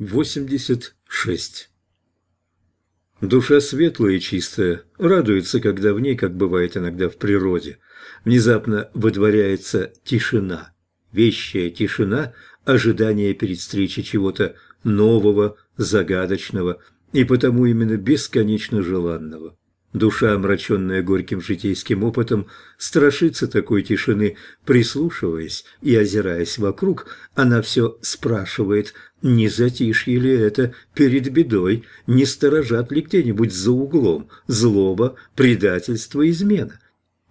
86. Душа светлая и чистая, радуется, когда в ней, как бывает иногда в природе, внезапно выдворяется тишина, вещая тишина, ожидание перед встречей чего-то нового, загадочного и потому именно бесконечно желанного. Душа, омраченная горьким житейским опытом, страшится такой тишины, прислушиваясь и озираясь вокруг, она все спрашивает, не затишье ли это перед бедой, не сторожат ли где-нибудь за углом злоба, предательство, измена.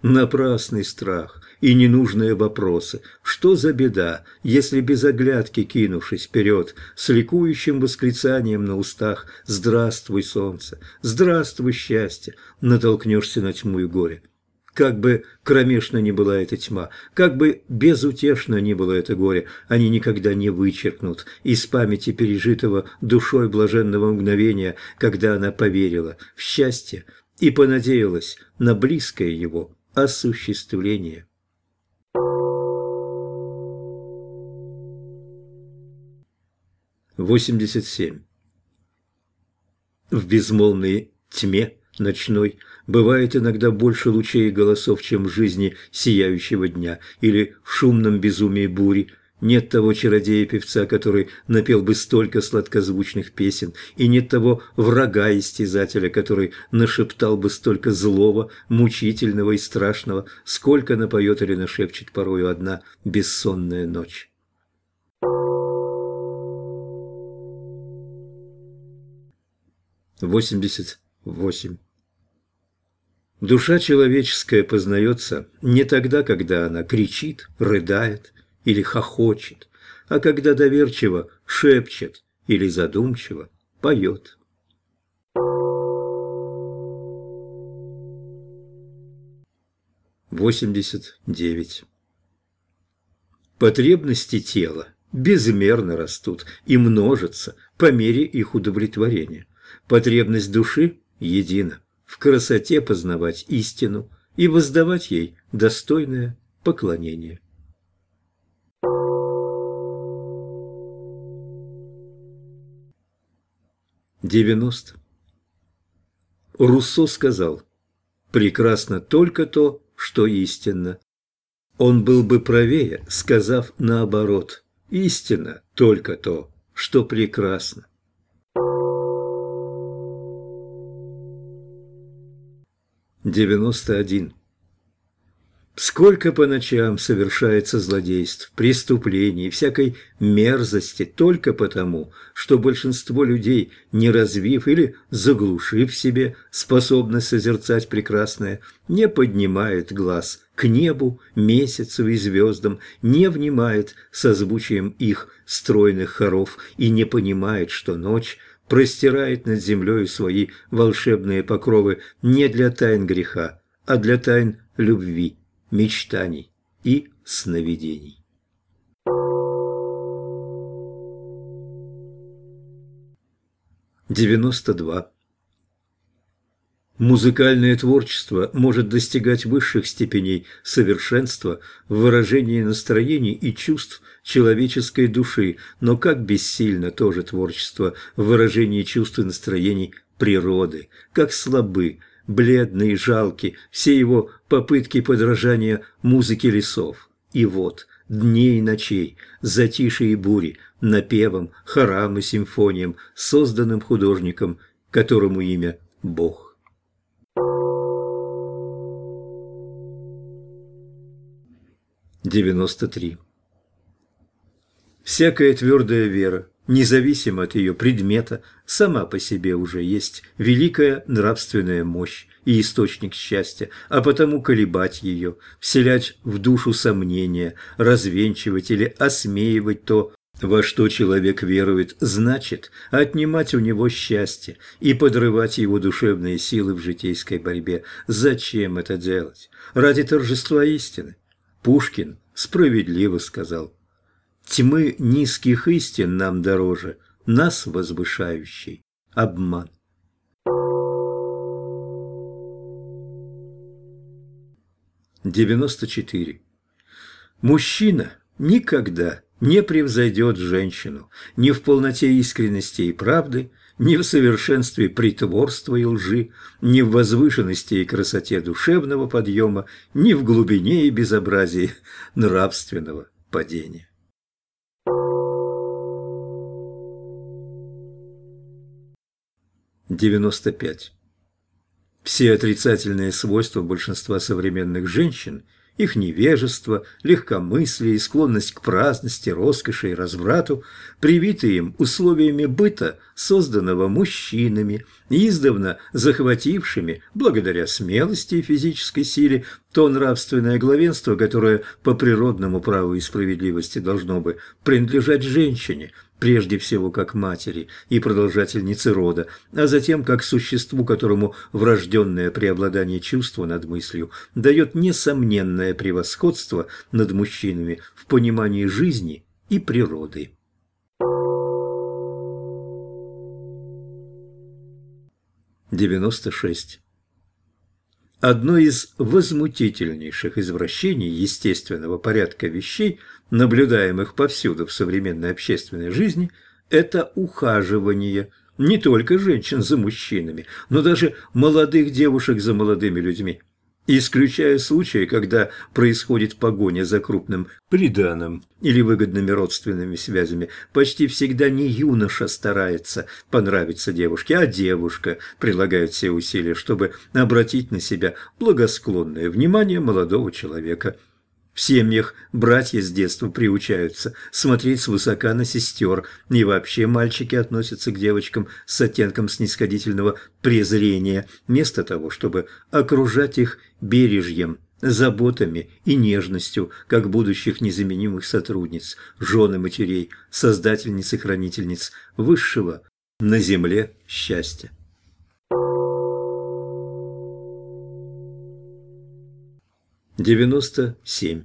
Напрасный страх и ненужные вопросы. Что за беда, если без оглядки, кинувшись вперед, с ликующим восклицанием на устах «Здравствуй, солнце! Здравствуй, счастье!» натолкнешься на тьму и горе. Как бы кромешно ни была эта тьма, как бы безутешно ни было это горе, они никогда не вычеркнут из памяти пережитого душой блаженного мгновения, когда она поверила в счастье и понадеялась на близкое его осуществление. Восемьдесят семь. В безмолвной тьме ночной бывает иногда больше лучей и голосов, чем в жизни сияющего дня или в шумном безумии бури, нет того чародея-певца, который напел бы столько сладкозвучных песен, и нет того врага-истязателя, который нашептал бы столько злого, мучительного и страшного, сколько напоет или нашепчет порою одна бессонная ночь. Восемьдесят восемь. Душа человеческая познается не тогда, когда она кричит, рыдает, или хохочет, а когда доверчиво шепчет или задумчиво поет. Восемьдесят девять. Потребности тела безмерно растут и множатся по мере их удовлетворения. Потребность души едина – в красоте познавать истину и воздавать ей достойное поклонение. Девяносто. Руссо сказал, «Прекрасно только то, что истинно». Он был бы правее, сказав наоборот, «Истинно только то, что прекрасно». Девяносто один. Сколько по ночам совершается злодейств, преступлений, всякой мерзости только потому, что большинство людей, не развив или заглушив себе способность созерцать прекрасное, не поднимает глаз к небу, месяцу и звездам, не внимает созвучием их стройных хоров и не понимает, что ночь простирает над землей свои волшебные покровы не для тайн греха, а для тайн любви мечтаний и сновидений. Девяносто два. Музыкальное творчество может достигать высших степеней совершенства в выражении настроений и чувств человеческой души, но как бессильно тоже творчество в выражении чувств и настроений природы, как слабы бледный и жалкий, все его попытки подражания музыке лесов. И вот, дней и ночей, затишье и бури, напевом, хорам и симфониям, созданным художником, которому имя Бог. Девяносто три. Всякая твердая вера, независимо от ее предмета, сама по себе уже есть великая нравственная мощь и источник счастья, а потому колебать ее, вселять в душу сомнения, развенчивать или осмеивать то, во что человек верует, значит отнимать у него счастье и подрывать его душевные силы в житейской борьбе. Зачем это делать? Ради торжества истины. Пушкин справедливо сказал – Тьмы низких истин нам дороже, нас возвышающий обман. Девяносто четыре. Мужчина никогда не превзойдет женщину ни в полноте искренности и правды, ни в совершенстве притворства и лжи, ни в возвышенности и красоте душевного подъема, ни в глубине и безобразии нравственного падения. Девяносто пять. Все отрицательные свойства большинства современных женщин – их невежество, легкомыслие и склонность к праздности, роскоши и разврату, привитые им условиями быта, созданного мужчинами, издавна захватившими, благодаря смелости и физической силе, то нравственное главенство, которое по природному праву и справедливости должно бы принадлежать женщине – прежде всего как матери и продолжательницы рода, а затем как существу, которому врожденное преобладание чувства над мыслью дает несомненное превосходство над мужчинами в понимании жизни и природы. Девяносто шесть. Одно из возмутительнейших извращений естественного порядка вещей, наблюдаемых повсюду в современной общественной жизни, это ухаживание не только женщин за мужчинами, но даже молодых девушек за молодыми людьми исключая случаи, когда происходит погоня за крупным приданым или выгодными родственными связями, почти всегда не юноша старается понравиться девушке, а девушка прилагает все усилия, чтобы обратить на себя благосклонное внимание молодого человека – в семьях братья с детства приучаются смотреть свысока на сестер, и вообще мальчики относятся к девочкам с оттенком снисходительного презрения, вместо того, чтобы окружать их бережьем, заботами и нежностью, как будущих незаменимых сотрудниц, жены матерей, создательниц и хранительниц высшего на земле счастья. Девяносто семь.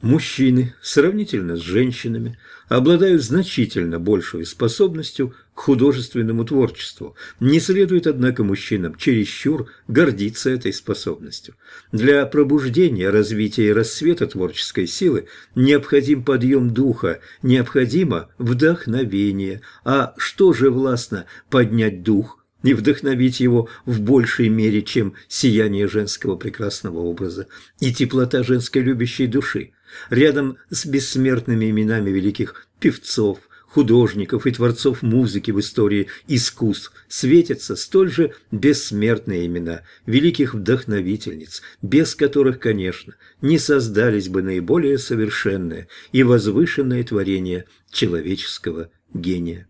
Мужчины, сравнительно с женщинами, обладают значительно большей способностью к художественному творчеству. Не следует, однако, мужчинам чересчур гордиться этой способностью. Для пробуждения, развития и рассвета творческой силы необходим подъем духа, необходимо вдохновение. А что же властно поднять дух и вдохновить его в большей мере, чем сияние женского прекрасного образа и теплота женской любящей души? Рядом с бессмертными именами великих певцов, художников и творцов музыки в истории искусств светятся столь же бессмертные имена великих вдохновительниц, без которых, конечно, не создались бы наиболее совершенные и возвышенные творения человеческого гения.